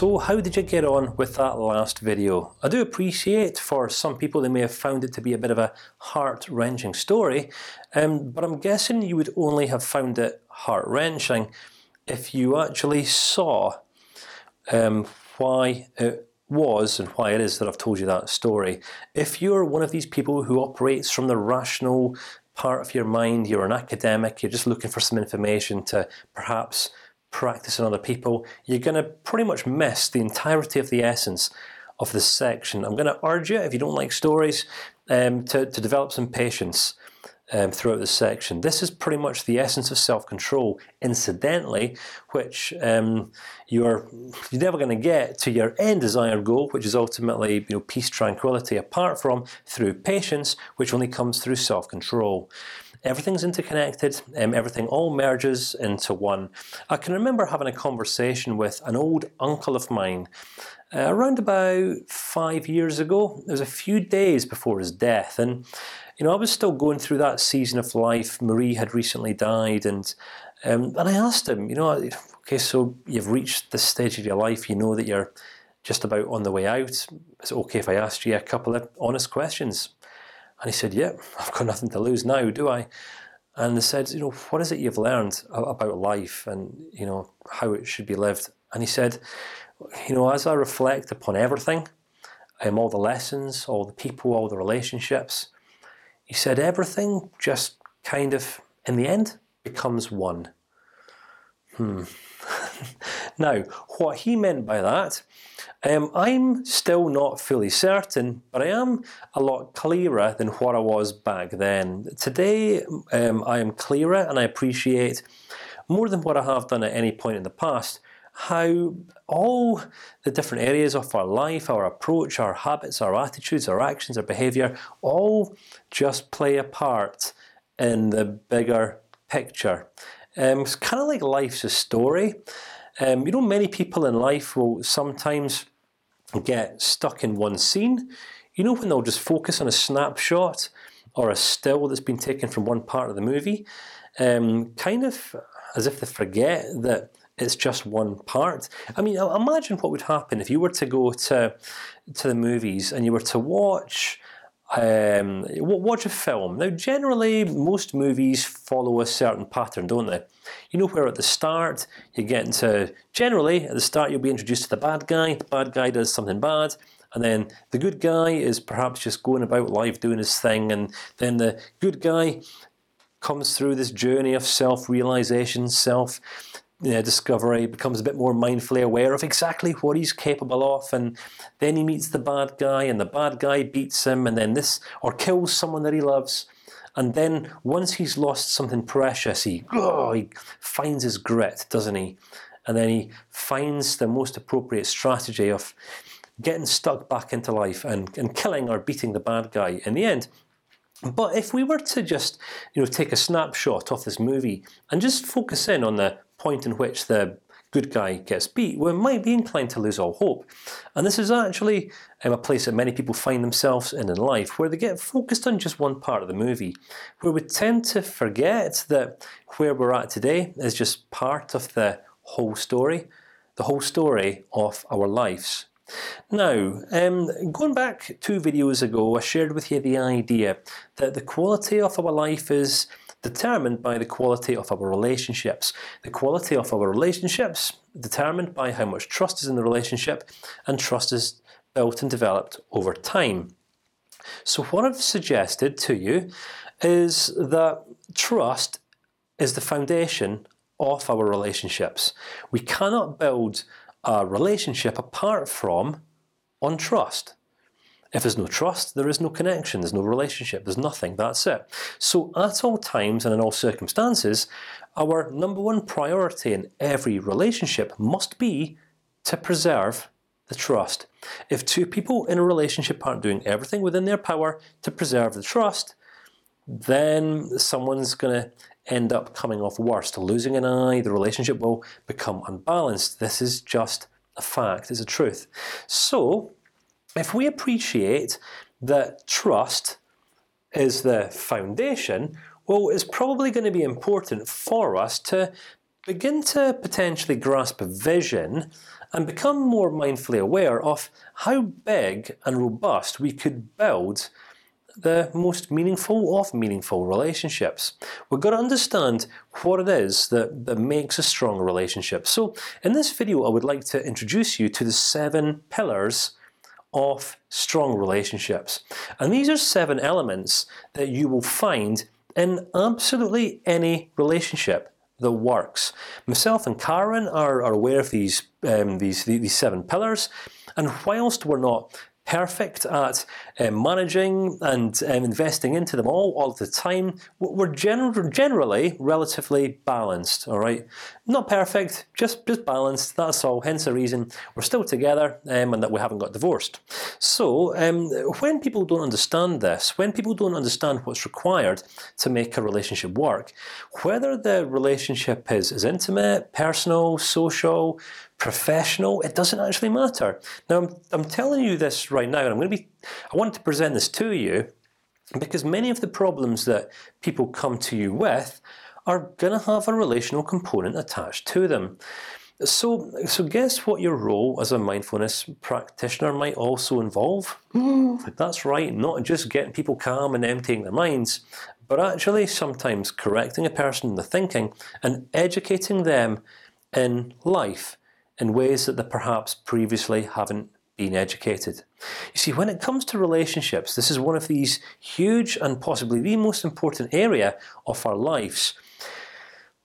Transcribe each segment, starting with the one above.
So how did you get on with that last video? I do appreciate for some people they may have found it to be a bit of a heart-wrenching story, um, but I'm guessing you would only have found it heart-wrenching if you actually saw um, why it was and why it is that I've told you that story. If you're one of these people who operates from the rational part of your mind, you're an academic, you're just looking for some information to perhaps practice on other people, you're going to pretty much miss the entirety of the essence of this section. I'm going to urge you, if you don't like stories, um, to to develop some patience um, throughout this section. This is pretty much the essence of self-control. Incidentally, which um, you're you're never going to get to your end desired goal, which is ultimately you know peace, tranquility, apart from through patience, which only comes through self-control. Everything's interconnected. Um, everything all merges into one. I can remember having a conversation with an old uncle of mine uh, around about five years ago. It was a few days before his death, and you know I was still going through that season of life. Marie had recently died, and um, and I asked him, you know, okay, so you've reached this stage of your life. You know that you're just about on the way out. Is it okay if I asked you a couple of honest questions? And he said, "Yeah, I've got nothing to lose now, do I?" And they said, "You know, what is it you've learned about life, and you know how it should be lived?" And he said, "You know, as I reflect upon everything, um, all the lessons, all the people, all the relationships," he said, "Everything just kind of, in the end, becomes one." Hmm. now, what he meant by that um, I'm still not fully certain, but I am a lot clearer than what I was back then. Today, um, I am clearer, and I appreciate more than what I have done at any point in the past how all the different areas of our life, our approach, our habits, our attitudes, our actions, our behavior, all just play a part in the bigger picture. Um, it's kind of like life's a story. Um, you know, many people in life will sometimes get stuck in one scene. You know, when they'll just focus on a snapshot or a still that's been taken from one part of the movie, um, kind of as if they forget that it's just one part. I mean, imagine what would happen if you were to go to to the movies and you were to watch um, watch a film. Now, generally, most movies follow a certain pattern, don't they? You know where at the start you get into. Generally, at the start you'll be introduced to the bad guy. The bad guy does something bad, and then the good guy is perhaps just going about life doing his thing, and then the good guy comes through this journey of self-realization, self you know, discovery, becomes a bit more mindfully aware of exactly what he's capable of, and then he meets the bad guy, and the bad guy beats him, and then this or kills someone that he loves, and then once he's lost something precious, he oh, he finds his grit, doesn't he? And then he finds the most appropriate strategy of getting stuck back into life and and killing or beating the bad guy in the end. But if we were to just, you know, take a snapshot of this movie and just focus in on the point in which the good guy gets beat, we might be inclined to lose all hope. And this is actually um, a place that many people find themselves in in life, where they get focused on just one part of the movie, where we tend to forget that where we're at today is just part of the whole story, the whole story of our lives. Now, um, going back two videos ago, I shared with you the idea that the quality of our life is determined by the quality of our relationships. The quality of our relationships determined by how much trust is in the relationship, and trust is built and developed over time. So what I've suggested to you is that trust is the foundation of our relationships. We cannot build a relationship apart from on trust. If there's no trust, there is no connection. There's no relationship. There's nothing. That's it. So at all times and in all circumstances, our number one priority in every relationship must be to preserve the trust. If two people in a relationship aren't doing everything within their power to preserve the trust, then someone's going to end up coming off worst, losing an eye. The relationship will become unbalanced. This is just a fact. It's a truth. So if we appreciate that trust is the foundation, well, it's probably going to be important for us to begin to potentially grasp a vision and become more mindfully aware of how big and robust we could build the most meaningful of meaningful relationships. We've got to understand what it is that that makes a strong relationship. So, in this video, I would like to introduce you to the seven pillars of strong relationships, and these are seven elements that you will find in absolutely any relationship that works. Myself and Karen are, are aware of these um, these these seven pillars, and whilst we're not perfect at um, managing and um, investing into them all all the time. We're gener generally relatively balanced. All right, not perfect, just just balanced. That's all. Hence the reason we're still together um, and that we haven't got divorced. So um, when people don't understand this, when people don't understand what's required to make a relationship work, whether the relationship is is intimate, personal, social, professional. It doesn't actually matter. Now I'm I'm telling you this right now, and I'm going to be. I want to present this to you because many of the problems that people come to you with are going to have a relational component attached to them. So, so guess what your role as a mindfulness practitioner might also involve? Mm. That's right, not just getting people calm and emptying their minds, but actually sometimes correcting a person in the thinking and educating them in life in ways that they perhaps previously haven't been educated. You see, when it comes to relationships, this is one of these huge and possibly the most important area of our lives.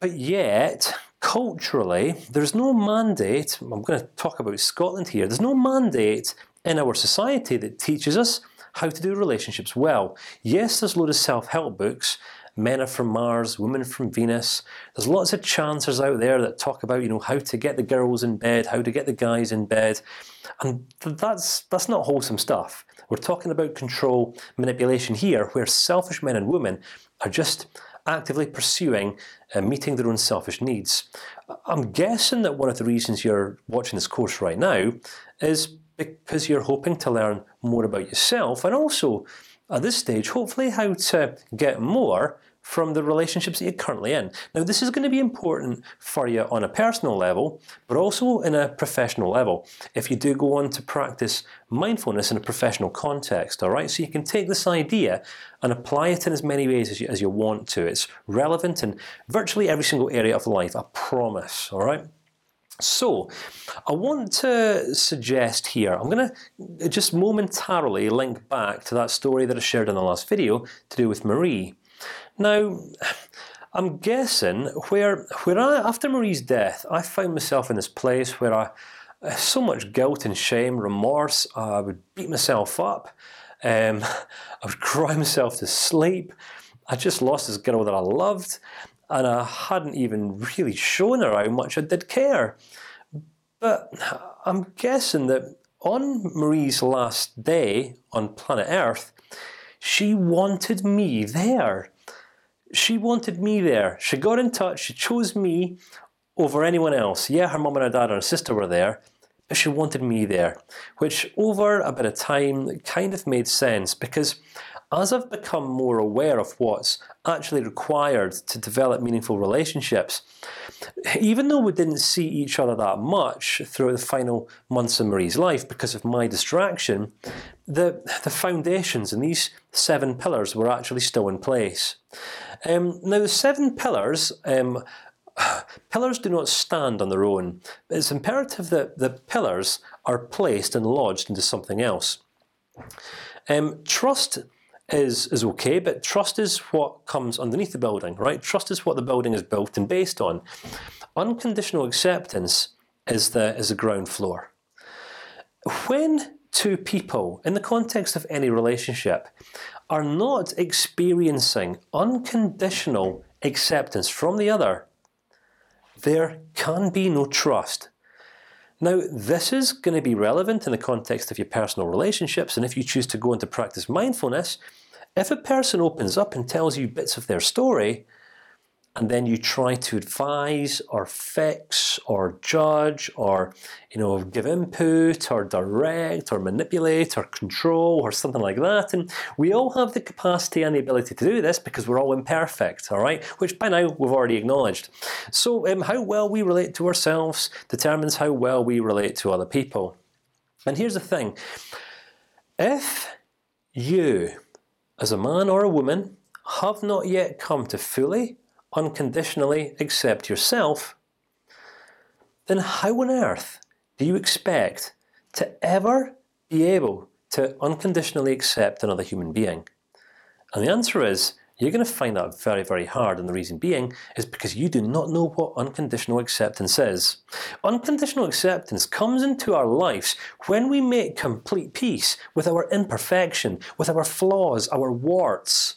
But yet, culturally, there's no mandate. I'm going to talk about Scotland here. There's no mandate in our society that teaches us how to do relationships well. Yes, there's loads of self-help books, men are from Mars, women from Venus. There's lots of chancers out there that talk about you know how to get the girls in bed, how to get the guys in bed, and that's that's not wholesome stuff. We're talking about control, manipulation here, where selfish men and women are just actively pursuing uh, meeting their own selfish needs. I'm guessing that one of the reasons you're watching this course right now is because you're hoping to learn more about yourself, and also at this stage, hopefully, how to get more from the relationships that you're currently in. Now, this is going to be important for you on a personal level, but also in a professional level. If you do go on to practice mindfulness in a professional context, all right, so you can take this idea and apply it in as many ways as you, as you want to. It's relevant in virtually every single area of life. I promise. All right. So, I want to suggest here. I'm going to just momentarily link back to that story that I shared in the last video to do with Marie. Now, I'm guessing where where I, after Marie's death, I found myself in this place where I, so much guilt and shame, remorse. I would beat myself up. Um, I would cry myself to sleep. I just lost this girl that I loved, and I hadn't even really shown her how much I did care. But I'm guessing that on Marie's last day on planet Earth, she wanted me there she wanted me there. She got in touch. She chose me over anyone else. Yeah, her mum and her dad and her sister were there, but she wanted me there, which over a bit of time kind of made sense because as I've become more aware of what's actually required to develop meaningful relationships, even though we didn't see each other that much throughout the final months of Marie's life because of my distraction, the the foundations and these seven pillars were actually still in place. Um, now the seven pillars. Um, pillars do not stand on their own. It's imperative that the pillars are placed and lodged into something else. Um, trust is is okay, but trust is what comes underneath the building, right? Trust is what the building is built and based on. Unconditional acceptance is the is the ground floor. When two people, in the context of any relationship, are not experiencing unconditional acceptance from the other, there can be no trust. Now, this is going to be relevant in the context of your personal relationships, and if you choose to go into practice mindfulness, if a person opens up and tells you bits of their story, and then you try to advise or fix or judge or you know give input or direct or manipulate or control or something like that. And we all have the capacity and the ability to do this because we're all imperfect. All right, which by now we've already acknowledged. So um, how well we relate to ourselves determines how well we relate to other people. And here's the thing: if you, as a man or a woman, have not yet come to fully, unconditionally accept yourself, then how on earth do you expect to ever be able to unconditionally accept another human being? And the answer is you're going to find that very, very hard, and the reason being is because you do not know what unconditional acceptance is. Unconditional acceptance comes into our lives when we make complete peace with our imperfection, with our flaws, our warts,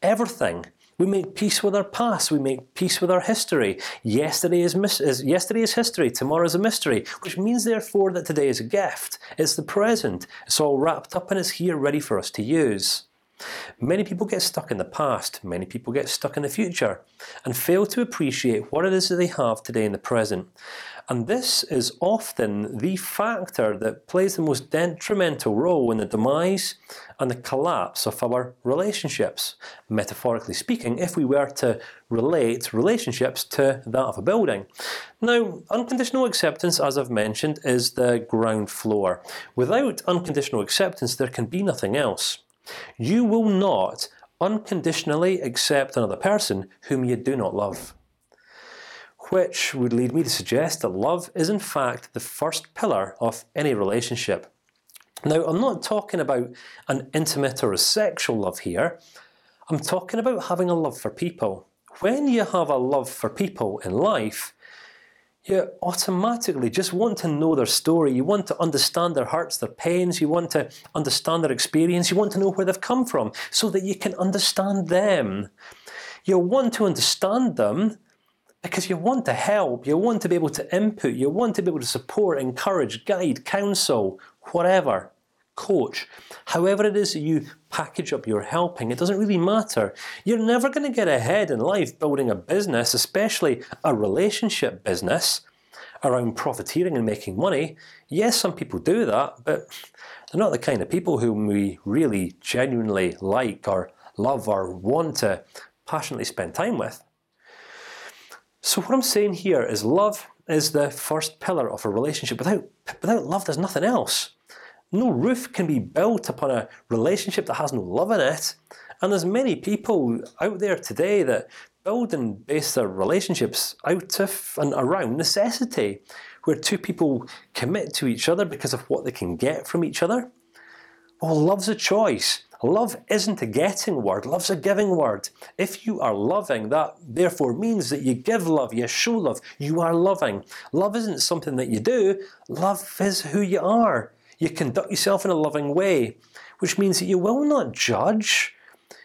everything. We make peace with our past. We make peace with our history. Yesterday is, is yesterday is history. Tomorrow is a mystery, which means therefore that today is a gift. It's the present. It's all wrapped up and it's here, ready for us to use. Many people get stuck in the past. Many people get stuck in the future, and fail to appreciate what it is that they have today in the present. And this is often the factor that plays the most detrimental role in the demise and the collapse of our relationships. Metaphorically speaking, if we were to relate relationships to that of a building. Now, unconditional acceptance, as I've mentioned, is the ground floor. Without unconditional acceptance, there can be nothing else. You will not unconditionally accept another person whom you do not love. Which would lead me to suggest that love is in fact the first pillar of any relationship. Now, I'm not talking about an intimate or a sexual love here. I'm talking about having a love for people. When you have a love for people in life, you automatically just want to know their story. You want to understand their hurts, their pains. You want to understand their experience. You want to know where they've come from, so that you can understand them. You want to understand them because you want to help. You want to be able to input. You want to be able to support, encourage, guide, counsel, whatever coach. However it is that you package up your helping, it doesn't really matter. You're never going to get ahead in life building a business, especially a relationship business, around profiteering and making money. Yes, some people do that, but they're not the kind of people whom we really genuinely like or love or want to passionately spend time with. So what I'm saying here is love is the first pillar of a relationship. Without without love, there's nothing else. No roof can be built upon a relationship that has no love in it. And there's many people out there today that build and base their relationships out of and around necessity, where two people commit to each other because of what they can get from each other. Well, love's a choice. Love isn't a getting word. Love's a giving word. If you are loving, that therefore means that you give love, you show love, you are loving. Love isn't something that you do. Love is who you are. You conduct yourself in a loving way, which means that you will not judge.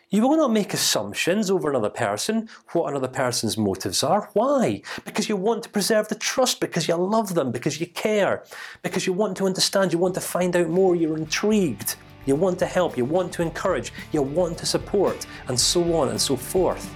You will not make assumptions over another person, what another person's motives are. Why? Because you want to preserve the trust, because you love them, because you care, because you want to understand, you want to find out more, you're intrigued, you want to help, you want to encourage, you want to support, and so on and so forth.